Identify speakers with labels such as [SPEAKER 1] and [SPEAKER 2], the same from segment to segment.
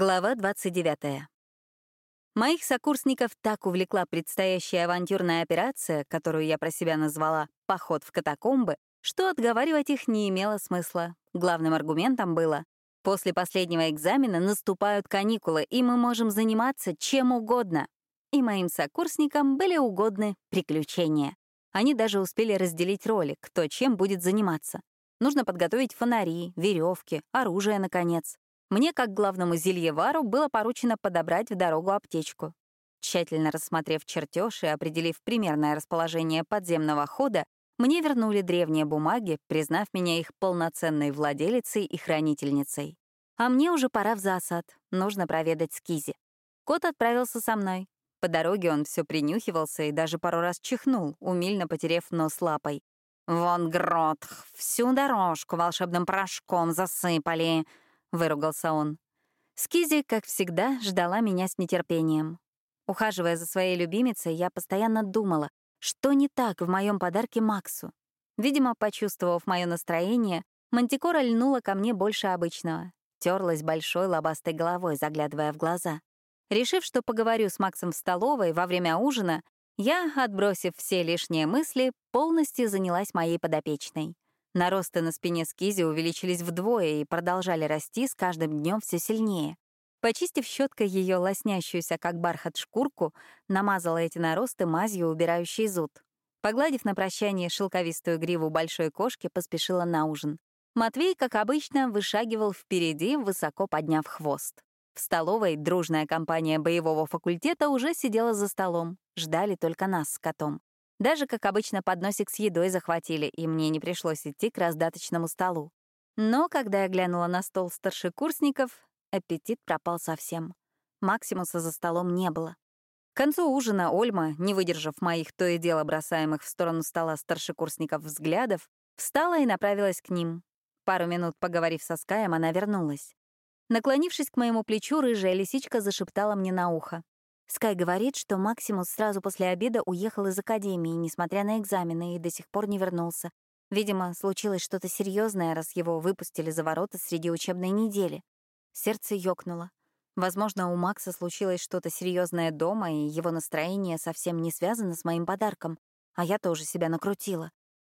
[SPEAKER 1] Глава 29. Моих сокурсников так увлекла предстоящая авантюрная операция, которую я про себя назвала «поход в катакомбы», что отговаривать их не имело смысла. Главным аргументом было «после последнего экзамена наступают каникулы, и мы можем заниматься чем угодно». И моим сокурсникам были угодны приключения. Они даже успели разделить роли, кто чем будет заниматься. Нужно подготовить фонари, веревки, оружие, наконец. Мне, как главному зельевару, было поручено подобрать в дорогу аптечку. Тщательно рассмотрев чертеж и определив примерное расположение подземного хода, мне вернули древние бумаги, признав меня их полноценной владелицей и хранительницей. А мне уже пора в засад, нужно проведать Скизи. Кот отправился со мной. По дороге он все принюхивался и даже пару раз чихнул, умильно потерев нос лапой. «Вон гротх, всю дорожку волшебным порошком засыпали», — выругался он. Скизи, как всегда, ждала меня с нетерпением. Ухаживая за своей любимицей, я постоянно думала, что не так в моем подарке Максу. Видимо, почувствовав мое настроение, Мантикора льнула ко мне больше обычного, терлась большой лобастой головой, заглядывая в глаза. Решив, что поговорю с Максом в столовой во время ужина, я, отбросив все лишние мысли, полностью занялась моей подопечной. Наросты на спине скизи увеличились вдвое и продолжали расти с каждым днем все сильнее. Почистив щеткой ее лоснящуюся, как бархат, шкурку, намазала эти наросты мазью, убирающей зуд. Погладив на прощание шелковистую гриву большой кошки, поспешила на ужин. Матвей, как обычно, вышагивал впереди, высоко подняв хвост. В столовой дружная компания боевого факультета уже сидела за столом, ждали только нас с котом. Даже, как обычно, подносик с едой захватили, и мне не пришлось идти к раздаточному столу. Но когда я глянула на стол старшекурсников, аппетит пропал совсем. Максимуса за столом не было. К концу ужина Ольма, не выдержав моих то и дело бросаемых в сторону стола старшекурсников взглядов, встала и направилась к ним. Пару минут поговорив со Скаем, она вернулась. Наклонившись к моему плечу, рыжая лисичка зашептала мне на ухо. Скай говорит, что Максимус сразу после обеда уехал из академии, несмотря на экзамены, и до сих пор не вернулся. Видимо, случилось что-то серьезное, раз его выпустили за ворота среди учебной недели. Сердце ёкнуло. Возможно, у Макса случилось что-то серьезное дома, и его настроение совсем не связано с моим подарком, а я тоже себя накрутила.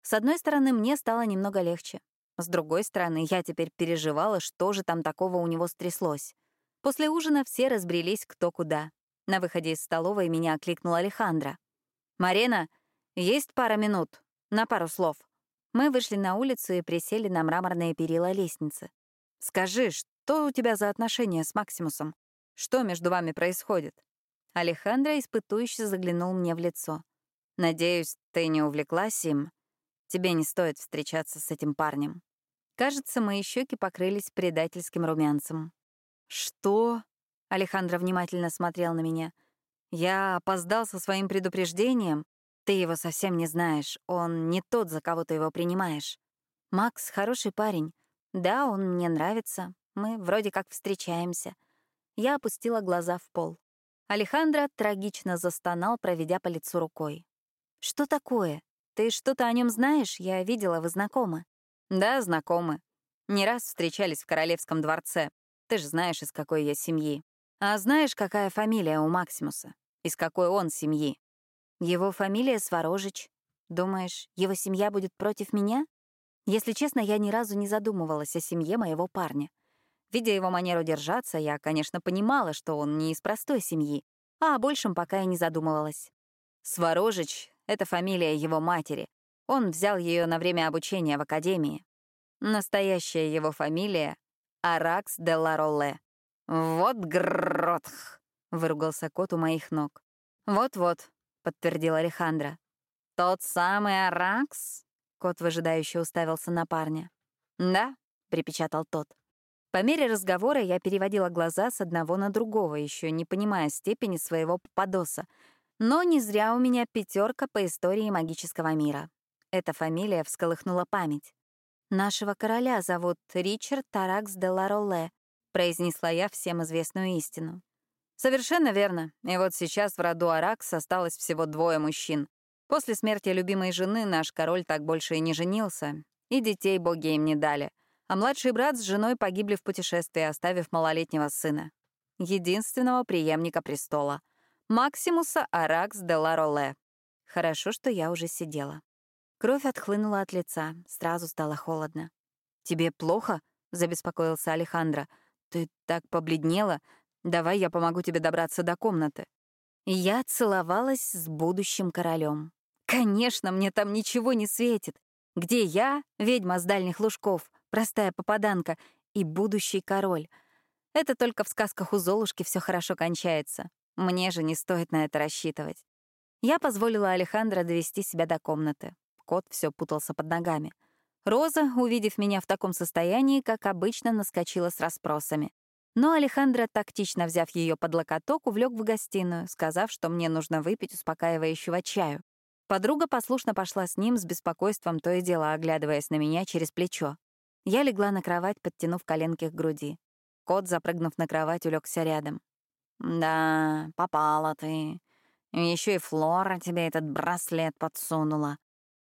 [SPEAKER 1] С одной стороны, мне стало немного легче. С другой стороны, я теперь переживала, что же там такого у него стряслось. После ужина все разбрелись кто куда. На выходе из столовой меня окликнула Алехандро. «Марина, есть пара минут? На пару слов». Мы вышли на улицу и присели на мраморные перила лестницы. «Скажи, что у тебя за отношения с Максимусом? Что между вами происходит?» Алехандро испытующе заглянул мне в лицо. «Надеюсь, ты не увлеклась им? Тебе не стоит встречаться с этим парнем». Кажется, мои щеки покрылись предательским румянцем. «Что?» Алехандро внимательно смотрел на меня. «Я опоздал со своим предупреждением. Ты его совсем не знаешь. Он не тот, за кого ты его принимаешь. Макс — хороший парень. Да, он мне нравится. Мы вроде как встречаемся». Я опустила глаза в пол. Алехандро трагично застонал, проведя по лицу рукой. «Что такое? Ты что-то о нем знаешь? Я видела, вы знакомы». «Да, знакомы. Не раз встречались в королевском дворце. Ты же знаешь, из какой я семьи. А знаешь, какая фамилия у Максимуса? Из какой он семьи? Его фамилия Сворожич. Думаешь, его семья будет против меня? Если честно, я ни разу не задумывалась о семье моего парня. Видя его манеру держаться, я, конечно, понимала, что он не из простой семьи, а о большем пока и не задумывалась. Сворожич — это фамилия его матери. Он взял ее на время обучения в академии. Настоящая его фамилия — Аракс де Лароле. «Вот гротх!» — выругался кот у моих ног. «Вот-вот», — подтвердил Алехандро. «Тот самый Аракс?» — кот выжидающе уставился на парня. «Да», — припечатал тот. По мере разговора я переводила глаза с одного на другого, еще не понимая степени своего подоса. Но не зря у меня пятерка по истории магического мира. Эта фамилия всколыхнула память. Нашего короля зовут Ричард Таракс де Лароле, — произнесла я всем известную истину. «Совершенно верно. И вот сейчас в роду Аракс осталось всего двое мужчин. После смерти любимой жены наш король так больше и не женился, и детей боги им не дали. А младший брат с женой погибли в путешествии, оставив малолетнего сына. единственного преемника престола, Максимуса Аракс де Лароле. Хорошо, что я уже сидела. Кровь отхлынула от лица, сразу стало холодно. «Тебе плохо?» — забеспокоился Алехандро. «Ты так побледнела. Давай я помогу тебе добраться до комнаты». Я целовалась с будущим королем. Конечно, мне там ничего не светит. Где я, ведьма с дальних лужков, простая попаданка, и будущий король? Это только в сказках у Золушки все хорошо кончается. Мне же не стоит на это рассчитывать. Я позволила Алехандро довести себя до комнаты. Кот все путался под ногами. Роза, увидев меня в таком состоянии, как обычно, наскочила с расспросами. Но Алехандро, тактично взяв ее под локоток, увлек в гостиную, сказав, что мне нужно выпить успокаивающего чаю. Подруга послушно пошла с ним с беспокойством, то и дело оглядываясь на меня через плечо. Я легла на кровать, подтянув коленки к груди. Кот, запрыгнув на кровать, улегся рядом. «Да, попала ты. Еще и Флора тебе этот браслет подсунула.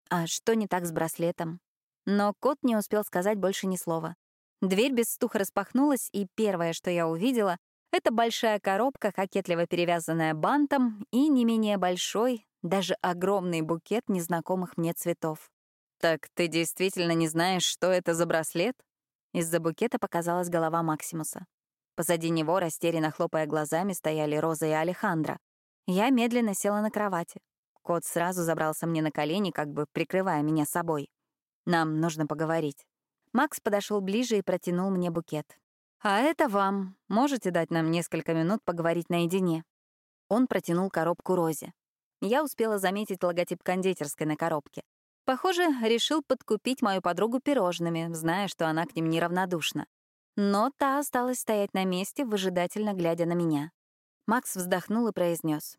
[SPEAKER 1] А что не так с браслетом? Но кот не успел сказать больше ни слова. Дверь без стуха распахнулась, и первое, что я увидела, это большая коробка, кокетливо перевязанная бантом, и не менее большой, даже огромный букет незнакомых мне цветов. «Так ты действительно не знаешь, что это за браслет?» Из-за букета показалась голова Максимуса. Позади него, растерянно хлопая глазами, стояли Роза и Алехандро. Я медленно села на кровати. Кот сразу забрался мне на колени, как бы прикрывая меня собой. «Нам нужно поговорить». Макс подошел ближе и протянул мне букет. «А это вам. Можете дать нам несколько минут поговорить наедине?» Он протянул коробку Розе. Я успела заметить логотип кондитерской на коробке. Похоже, решил подкупить мою подругу пирожными, зная, что она к ним неравнодушна. Но та осталась стоять на месте, выжидательно глядя на меня. Макс вздохнул и произнес: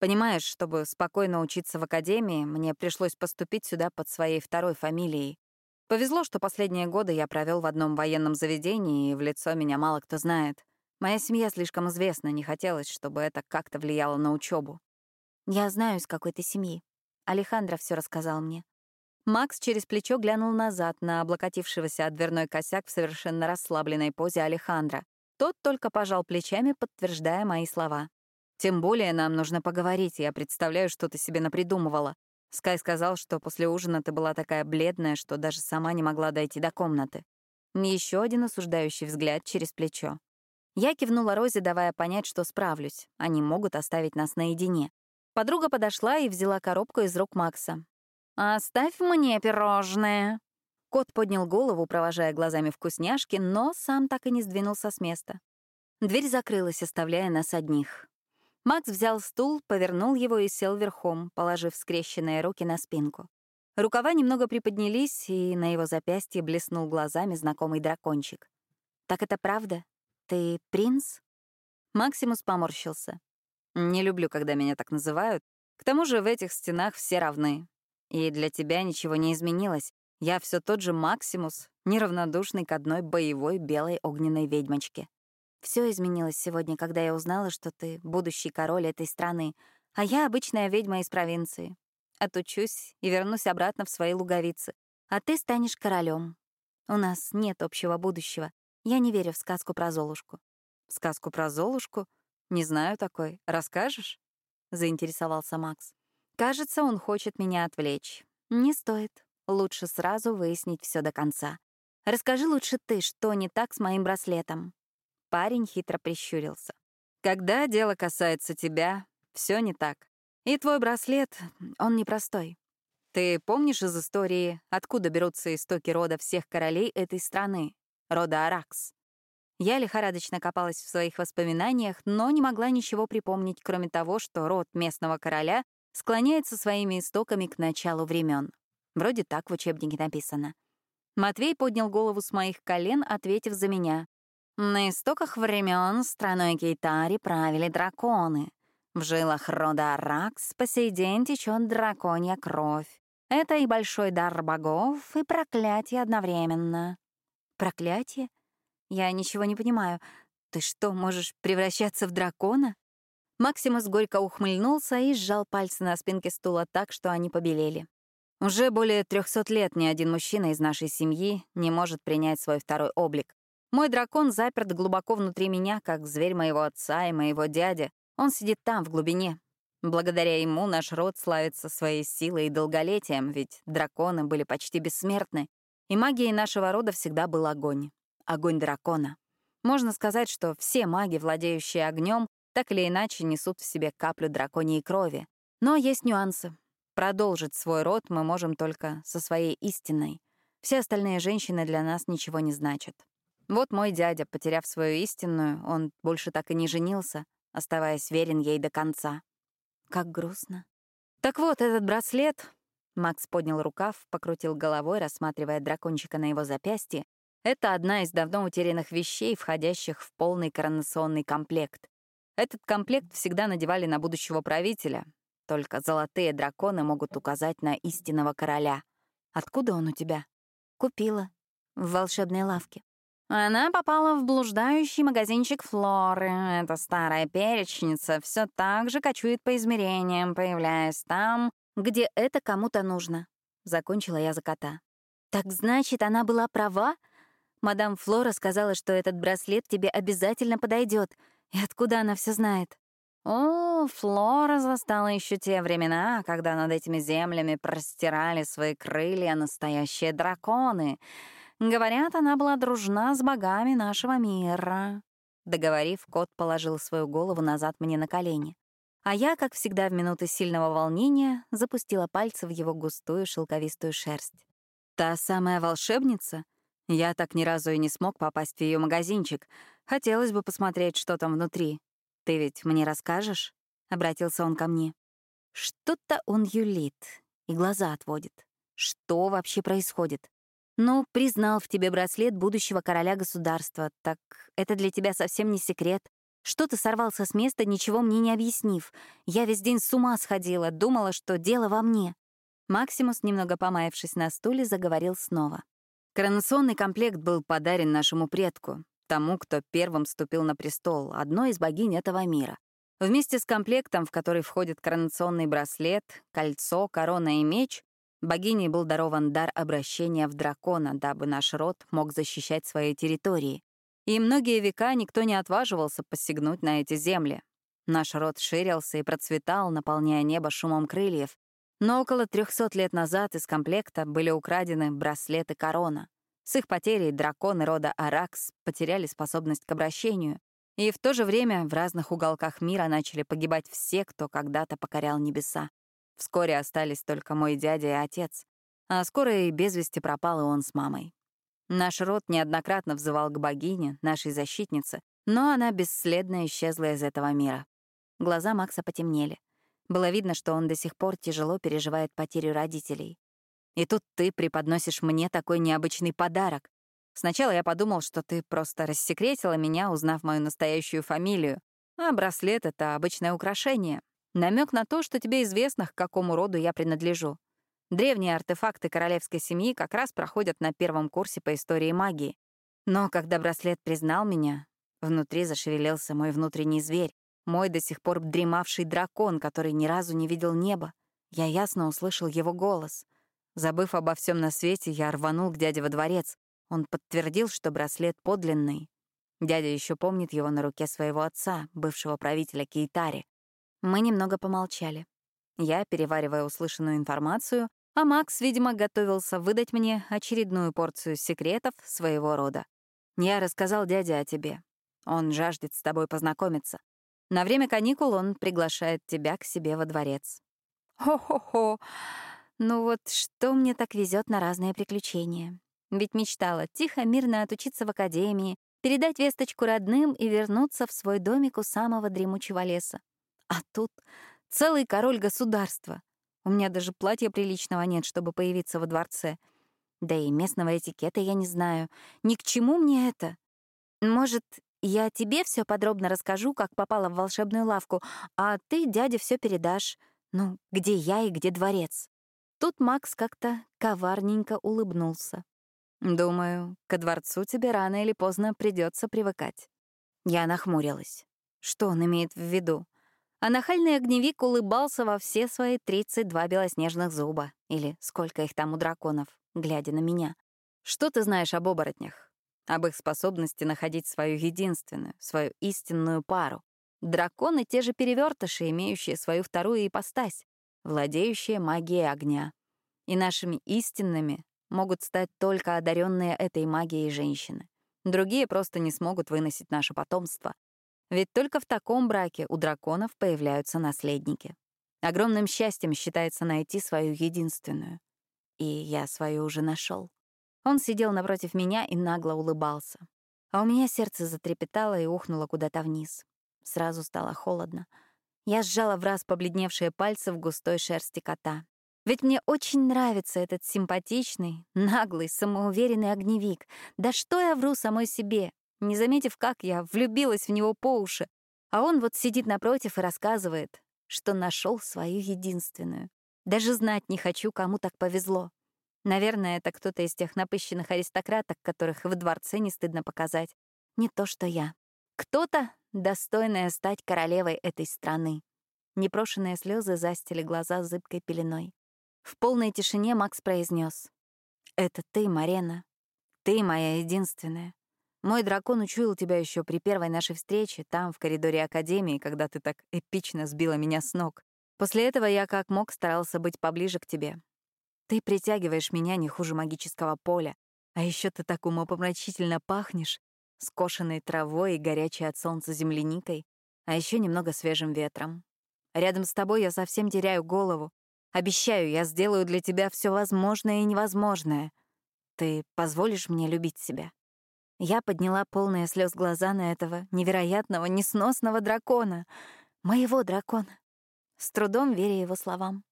[SPEAKER 1] «Понимаешь, чтобы спокойно учиться в академии, мне пришлось поступить сюда под своей второй фамилией. Повезло, что последние годы я провел в одном военном заведении, и в лицо меня мало кто знает. Моя семья слишком известна, не хотелось, чтобы это как-то влияло на учебу. Я знаю, из какой ты семьи. Алехандро все рассказал мне. Макс через плечо глянул назад на облокотившегося от дверной косяк в совершенно расслабленной позе Алехандра. Тот только пожал плечами, подтверждая мои слова. «Тем более нам нужно поговорить, я представляю, что ты себе напридумывала. Скай сказал, что после ужина ты была такая бледная, что даже сама не могла дойти до комнаты. Еще один осуждающий взгляд через плечо. Я кивнула Розе, давая понять, что справлюсь. Они могут оставить нас наедине. Подруга подошла и взяла коробку из рук Макса. «Оставь мне пирожное». Кот поднял голову, провожая глазами вкусняшки, но сам так и не сдвинулся с места. Дверь закрылась, оставляя нас одних. Макс взял стул, повернул его и сел верхом, положив скрещенные руки на спинку. Рукава немного приподнялись, и на его запястье блеснул глазами знакомый дракончик. «Так это правда? Ты принц?» Максимус поморщился. «Не люблю, когда меня так называют. К тому же в этих стенах все равны. И для тебя ничего не изменилось. Я все тот же Максимус, неравнодушный к одной боевой белой огненной ведьмочке. Все изменилось сегодня, когда я узнала, что ты будущий король этой страны, а я обычная ведьма из провинции. Отучусь и вернусь обратно в свои луговицы. А ты станешь королем. У нас нет общего будущего. Я не верю в сказку про Золушку. Сказку про Золушку? Не знаю такой. Расскажешь? Заинтересовался Макс. Кажется, он хочет меня отвлечь. Не стоит. Лучше сразу выяснить все до конца. Расскажи лучше ты, что не так с моим браслетом. Парень хитро прищурился. Когда дело касается тебя, все не так. И твой браслет, он непростой. Ты помнишь из истории, откуда берутся истоки рода всех королей этой страны, рода Аракс? Я лихорадочно копалась в своих воспоминаниях, но не могла ничего припомнить, кроме того, что род местного короля склоняется своими истоками к началу времен. Вроде так в учебнике написано. Матвей поднял голову с моих колен, ответив за меня. На истоках времен страной Кейтари правили драконы. В жилах рода Аракс по сей день течет драконья кровь. Это и большой дар богов, и проклятие одновременно. Проклятие? Я ничего не понимаю. Ты что, можешь превращаться в дракона? Максимус горько ухмыльнулся и сжал пальцы на спинке стула так, что они побелели. Уже более трехсот лет ни один мужчина из нашей семьи не может принять свой второй облик. Мой дракон заперт глубоко внутри меня, как зверь моего отца и моего дяди. Он сидит там, в глубине. Благодаря ему наш род славится своей силой и долголетием, ведь драконы были почти бессмертны. И магией нашего рода всегда был огонь. Огонь дракона. Можно сказать, что все маги, владеющие огнем, так или иначе несут в себе каплю драконьей крови. Но есть нюансы. Продолжить свой род мы можем только со своей истинной. Все остальные женщины для нас ничего не значат. Вот мой дядя, потеряв свою истинную, он больше так и не женился, оставаясь верен ей до конца. Как грустно. Так вот, этот браслет... Макс поднял рукав, покрутил головой, рассматривая дракончика на его запястье. Это одна из давно утерянных вещей, входящих в полный коронационный комплект. Этот комплект всегда надевали на будущего правителя, только золотые драконы могут указать на истинного короля. Откуда он у тебя? Купила. В волшебной лавке. Она попала в блуждающий магазинчик Флоры. Эта старая перечница все так же кочует по измерениям, появляясь там, где это кому-то нужно. Закончила я за кота. Так значит, она была права? Мадам Флора сказала, что этот браслет тебе обязательно подойдет. И откуда она все знает? О, Флора застала еще те времена, когда над этими землями простирали свои крылья настоящие драконы. Говорят, она была дружна с богами нашего мира. Договорив, кот положил свою голову назад мне на колени. А я, как всегда в минуты сильного волнения, запустила пальцы в его густую шелковистую шерсть. Та самая волшебница? Я так ни разу и не смог попасть в ее магазинчик. Хотелось бы посмотреть, что там внутри. Ты ведь мне расскажешь? Обратился он ко мне. Что-то он юлит и глаза отводит. Что вообще происходит? Ну, признал в тебе браслет будущего короля государства. Так это для тебя совсем не секрет. Что ты сорвался с места, ничего мне не объяснив. Я весь день с ума сходила, думала, что дело во мне. Максимус, немного помаявшись на стуле, заговорил снова. Коронационный комплект был подарен нашему предку, тому, кто первым ступил на престол, одной из богинь этого мира. Вместе с комплектом, в который входит коронационный браслет, кольцо, корона и меч, богиней был дарован дар обращения в дракона, дабы наш род мог защищать свои территории. И многие века никто не отваживался посягнуть на эти земли. Наш род ширился и процветал, наполняя небо шумом крыльев, но около 300 лет назад из комплекта были украдены браслеты корона. С их потерей драконы рода Аракс потеряли способность к обращению, и в то же время в разных уголках мира начали погибать все, кто когда-то покорял небеса. Вскоре остались только мой дядя и отец, а скоро и без вести пропал и он с мамой. Наш род неоднократно взывал к богине, нашей защитнице, но она бесследно исчезла из этого мира. Глаза Макса потемнели. Было видно, что он до сих пор тяжело переживает потерю родителей. И тут ты преподносишь мне такой необычный подарок. Сначала я подумал, что ты просто рассекретила меня, узнав мою настоящую фамилию. А браслет — это обычное украшение. Намек на то, что тебе известно, к какому роду я принадлежу. Древние артефакты королевской семьи как раз проходят на первом курсе по истории магии. Но когда браслет признал меня, внутри зашевелился мой внутренний зверь, мой до сих пор дремавший дракон, который ни разу не видел неба. Я ясно услышал его голос. Забыв обо всем на свете, я рванул к дяде во дворец. Он подтвердил, что браслет подлинный. Дядя еще помнит его на руке своего отца, бывшего правителя Кейтари. Мы немного помолчали. Я, переваривая услышанную информацию, а Макс, видимо, готовился выдать мне очередную порцию секретов своего рода. Я рассказал дяде о тебе. Он жаждет с тобой познакомиться. На время каникул он приглашает тебя к себе во дворец. Хо-хо-хо. Ну вот что мне так везет на разные приключения. Ведь мечтала тихо, мирно отучиться в академии, передать весточку родным и вернуться в свой домик у самого дремучего леса. А тут целый король государства. У меня даже платья приличного нет, чтобы появиться во дворце. Да и местного этикета я не знаю. Ни к чему мне это. Может, я тебе все подробно расскажу, как попала в волшебную лавку, а ты дяде все передашь. Ну, где я и где дворец. Тут Макс как-то коварненько улыбнулся. Думаю, ко дворцу тебе рано или поздно придется привыкать. Я нахмурилась. Что он имеет в виду? А нахальный огневик улыбался во все свои 32 белоснежных зуба, или сколько их там у драконов, глядя на меня. Что ты знаешь об оборотнях? об их способности находить свою единственную, свою истинную пару. Драконы — те же перевертыши, имеющие свою вторую ипостась, владеющие магией огня. И нашими истинными могут стать только одаренные этой магией женщины. Другие просто не смогут выносить наше потомство. Ведь только в таком браке у драконов появляются наследники. Огромным счастьем считается найти свою единственную. И я свою уже нашел. Он сидел напротив меня и нагло улыбался. А у меня сердце затрепетало и ухнуло куда-то вниз. Сразу стало холодно. Я сжала в раз побледневшие пальцы в густой шерсти кота. Ведь мне очень нравится этот симпатичный, наглый, самоуверенный огневик. Да что я вру самой себе, не заметив, как я влюбилась в него по уши. А он вот сидит напротив и рассказывает, что нашел свою единственную. Даже знать не хочу, кому так повезло. Наверное, это кто-то из тех напыщенных аристократок, которых в дворце не стыдно показать. Не то, что я. Кто-то, достойная стать королевой этой страны. Непрошенные слезы застили глаза зыбкой пеленой. В полной тишине Макс произнес: «Это ты, Марена. Ты моя единственная. Мой дракон учуял тебя еще при первой нашей встрече, там, в коридоре Академии, когда ты так эпично сбила меня с ног. После этого я как мог старался быть поближе к тебе. Ты притягиваешь меня не хуже магического поля, а еще ты так умопомрачительно пахнешь, скошенной травой и горячей от солнца земляникой, а еще немного свежим ветром. Рядом с тобой я совсем теряю голову. Обещаю, я сделаю для тебя все возможное и невозможное. Ты позволишь мне любить себя?» Я подняла полные слез глаза на этого невероятного, несносного дракона. Моего дракона. С трудом веря его словам.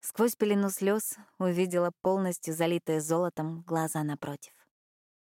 [SPEAKER 1] Сквозь пелену слез увидела полностью залитые золотом глаза напротив.